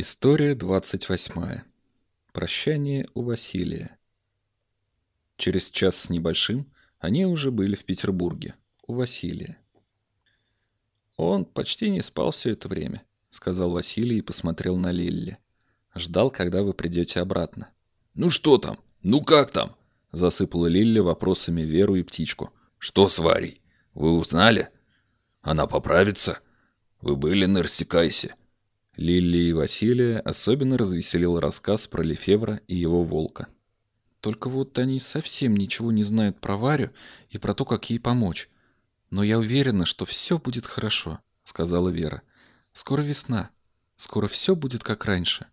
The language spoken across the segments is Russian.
История 28. Прощание у Василия. Через час с небольшим они уже были в Петербурге, у Василия. «Он почти не спал все это время», — сказал Василий и посмотрел на Лилли. «Ждал, когда вы придете обратно». «Ну что там? Ну как там?» — засыпала Лилли вопросами Веру и Птичку. «Что с Варей? Вы узнали? Она поправится? Вы были на Рсикайсе?» Лилли и Василия особенно развеселил рассказ про Лефевра и его волка. «Только вот они совсем ничего не знают про Варю и про то, как ей помочь. Но я уверена, что все будет хорошо», — сказала Вера. «Скоро весна. Скоро все будет как раньше».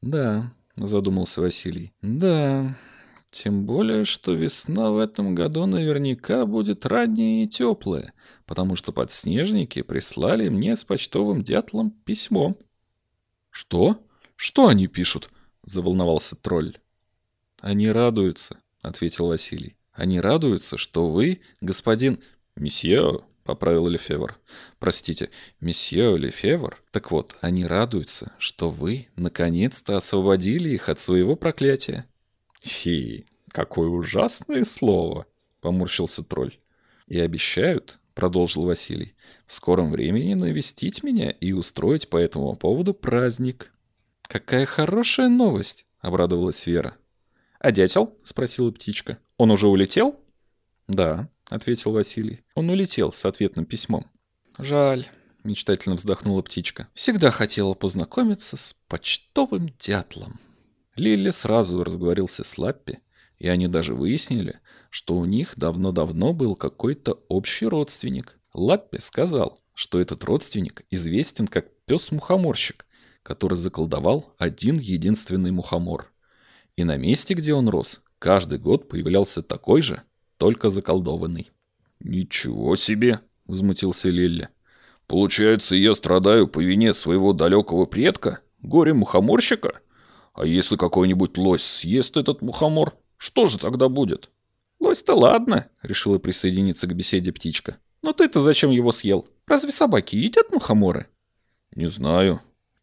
«Да», — задумался Василий. «Да, тем более, что весна в этом году наверняка будет ранняя и теплая, потому что подснежники прислали мне с почтовым дятлом письмо. «Что? Что они пишут?» — заволновался тролль. «Они радуются», — ответил Василий. «Они радуются, что вы, господин...» «Месье», — поправил Лефевр. «Простите, месье Лефевр? Так вот, они радуются, что вы наконец-то освободили их от своего проклятия». «Фи, какое ужасное слово!» — поморщился тролль. «И обещают, — продолжил Василий, — в скором времени навестить меня и устроить по этому поводу праздник». «Какая хорошая новость!» — обрадовалась Вера. «А дятел?» — спросила птичка. «Он уже улетел?» «Да», — ответил Василий. «Он улетел с ответным письмом». «Жаль», — мечтательно вздохнула птичка. «Всегда хотела познакомиться с почтовым дятлом». Лилли сразу разговорился с Лаппи, и они даже выяснили, что у них давно-давно был какой-то общий родственник. Лаппи сказал, что этот родственник известен как пес-мухоморщик, который заколдовал один единственный мухомор. И на месте, где он рос, каждый год появлялся такой же, только заколдованный. «Ничего себе!» — возмутился Лилли. «Получается, я страдаю по вине своего далекого предка, горе-мухоморщика?» А если какой-нибудь лось съест этот мухомор, что же тогда будет? Лось-то ладно, решила присоединиться к беседе птичка. Но ты-то зачем его съел? Разве собаки едят мухоморы? Не знаю.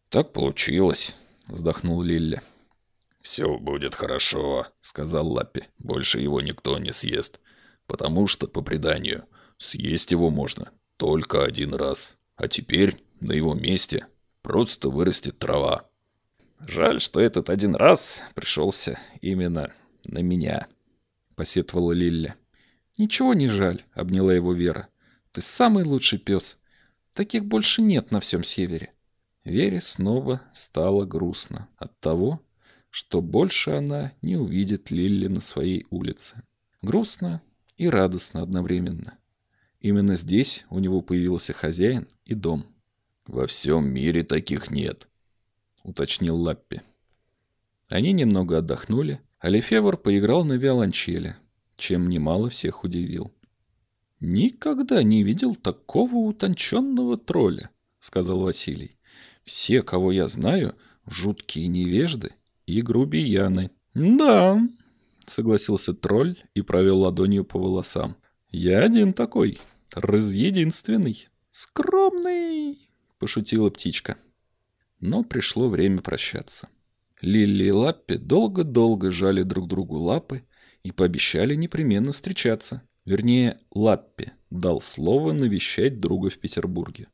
Так получилось, вздохнул Лилля. «Все будет хорошо», — сказал Лаппи. «Больше его никто не съест. Потому что, по преданию, съесть его можно только один раз. А теперь на его месте просто вырастет трава. Жаль, что этот один раз пришелся именно на меня, посетовала Лилля. Ничего не жаль, обняла его Вера. Ты самый лучший пес. Таких больше нет на всем севере. Вере снова стало грустно от того, что больше она не увидит Лилли на своей улице. Грустно и радостно одновременно. Именно здесь у него появился хозяин и дом. «Во всем мире таких нет», — уточнил Лаппи. Они немного отдохнули, а поиграл на виолончели, чем немало всех удивил. «Никогда не видел такого утонченного тролля», — сказал Василий. «Все, кого я знаю, жуткие невежды и грубияны». «Да», — согласился тролль и провел ладонью по волосам. «Я один такой, разъединственный, скромный», — пошутила птичка но пришло время прощаться. Лилли и Лаппи долго-долго жали друг другу лапы и пообещали непременно встречаться. Вернее, Лаппи дал слово навещать друга в Петербурге.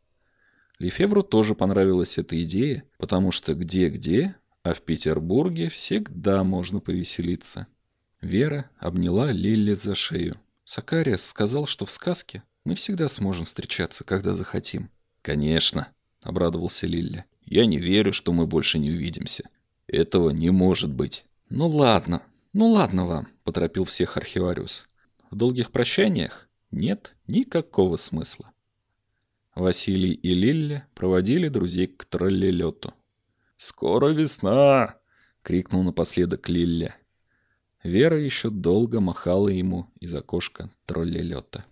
Лефевру тоже понравилась эта идея, потому что где-где, а в Петербурге всегда можно повеселиться. Вера обняла Лилли за шею. Сакариас сказал, что в сказке мы всегда сможем встречаться, когда захотим. «Конечно», — обрадовался Лилли. Я не верю, что мы больше не увидимся. Этого не может быть. Ну ладно, ну ладно вам, поторопил всех архивариус. В долгих прощаниях нет никакого смысла. Василий и Лилля проводили друзей к троллелету. «Скоро весна!» — крикнул напоследок Лилля. Вера еще долго махала ему из окошка троллелета.